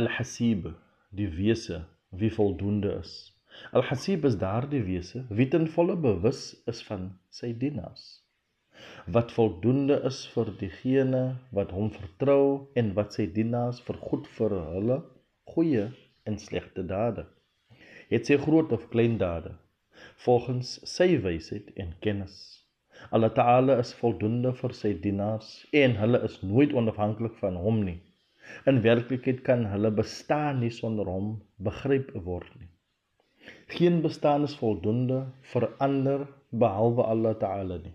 Al-Hasib, die wese wie voldoende is. Al-Hasib is daardie wese wie ten volle bewus is van sy dienaars. Wat voldoende is vir diegene wat hom vertrou en wat sy dienaars vergoed vir hulle goeie en slegte dade. Het sy groot of klein dade volgens sy wysheid en kennis. Allah Ta'ala is voldoende vir sy dienaars en hulle is nooit onafhanklik van hom nie. In werklikheid kan hulle bestaan nie sonder hom begryp word nie. Geen bestaan is voldoende vir ander behalwe Allah Ta'ala nie.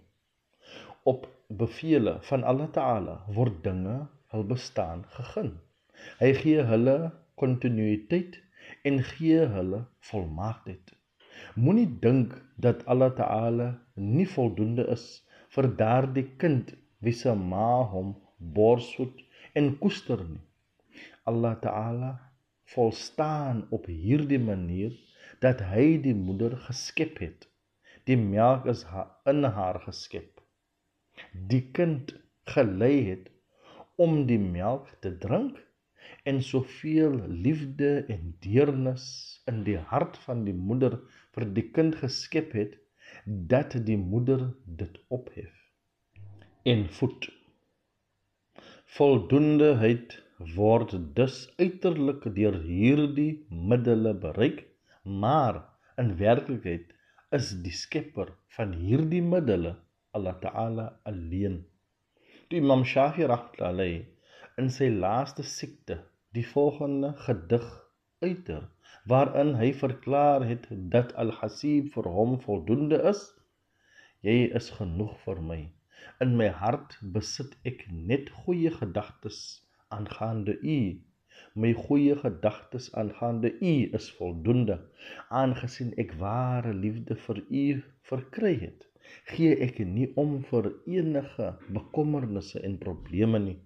Op bevele van Allah Ta'ala word dinge hul bestaan gegee. Hy gee hulle kontinuïteit en gee hulle volmaaktheid. Moenie dink dat Allah Ta'ala nie voldoende is vir daardie kind wie se ma hom borsvoed en koester nie. Allah Ta'ala volstaan op hierdie manier dat hy die moeder geskep het. Die melk is in haar geskep. Die kind gelei het om die melk te drink en soveel liefde en deernis in die hart van die moeder vir die kind geskep het dat die moeder dit ophef en voed Voldoendeheid word dus uiterlik deur hierdie middele bereik, maar in werklikheid is die skepper van hierdie middele Allah Ta'ala alleen. Die Imam Shafi rahmetullahi in sy laaste siekte die volgende gedig uiter waarin hy verklaar het dat Al-Hasib vir hom voldoende is. Jy is genoeg vir my. In my hart besit ek net goeie gedagtes aangaande U. My goeie gedagtes aangaande U is voldoende. Aangesien ek ware liefde vir U verkry het, gee ek nie om vir enige bekommernisse en probleme nie.